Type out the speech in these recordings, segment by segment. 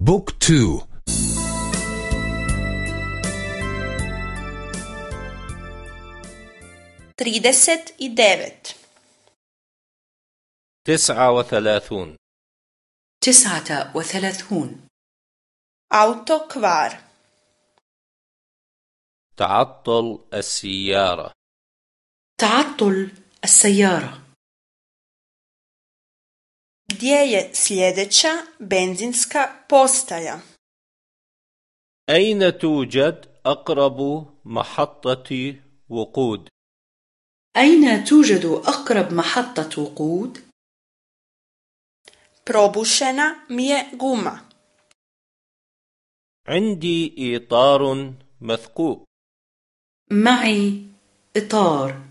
Book two. trideset devet تسعة وثلاثون. تسعة وثلاثون. auto kvar تعطل السيارة. تعطل السيارة. Gdje je sljedeća benzinska postaja? أين توجد أقرب محطة وقود؟ أين توجد أقرب محطة وقود؟ Probušena mi je guma. عندي إطار مثقوب معي إطار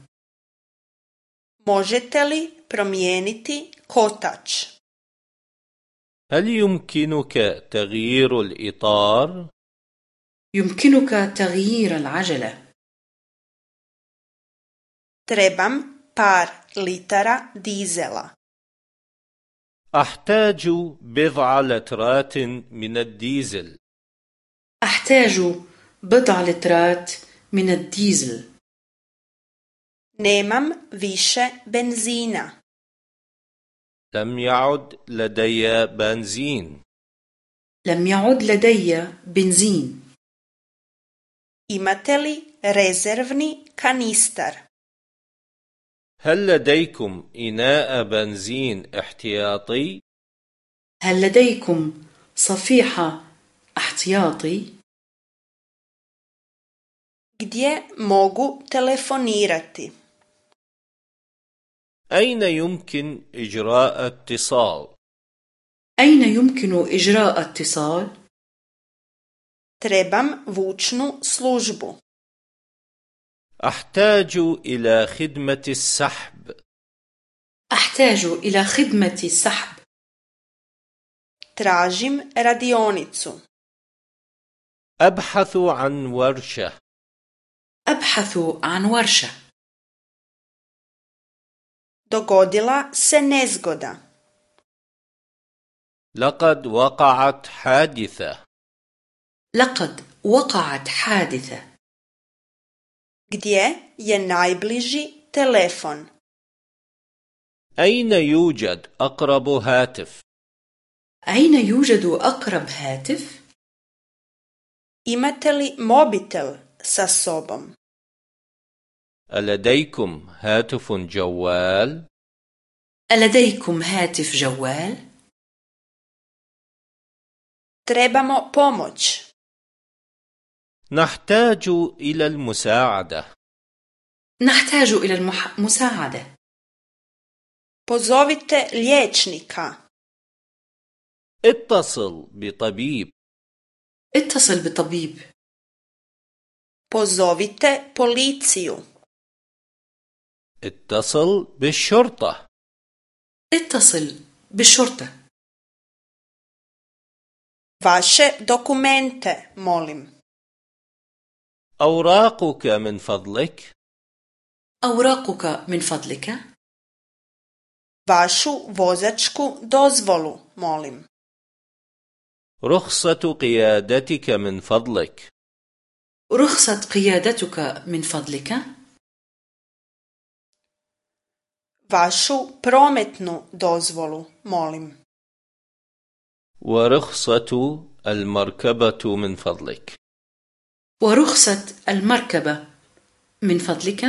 Možete li promijeniti kotač? هل يمكنك تغيير الإطار؟ يمكنك تغيير العجلة Trebam par litara dizela. أحتاج بضع لترات من الديزل أحتاج بضع لترات من الديزل Nemam više benzina. لم يعد لدي بنزين لم يعد لدي بنزين Imate li rezervni kanistar? هل لديكم إناء بنزين احتياطي؟ هل لديكم صفيحة احتياطي؟ Gdje mogu telefonirati? أين يمكن إجراء اتصال؟ أين يمكن إجراء اتصال؟ Trebam vučnu službu. أحتاج إلى خدمة السحب أحتاج إلى خدمة السحب Tražim radionicu. أبحث عن ورشة أبحث عن ورشة Dogodila se nezgoda. لقد وقعت حادثة لقد وقعت حادثة Gdje je najbliži telefon? أين يوجد أقرب هاتف؟ أين يوجد أقرب هاتف؟ Imate li mobitel sa sobom? ألديكم هاتف جوال؟ ألديكم هاتف جوال؟ Trebamo pomoć. نحتاج إلى المساعدة نحتاج إلى المساعدة Pozovite liječnika. اتصل بطبيب اتصل بطبيب Pozovite policiju. اتصل بالشرطة. اتصل بالشرطة. Vaše dokumente, molim. أوراقك من فضلك. أوراقك من فضلك. Vašu vozačku dozvolu, molim. رخصة قيادتك من فضلك. رخصة قيادتك من فضلك. Vašu prometnu dozvolu, molim. ورخصة المركبة من فضلك ورخصة المركبة من فضلك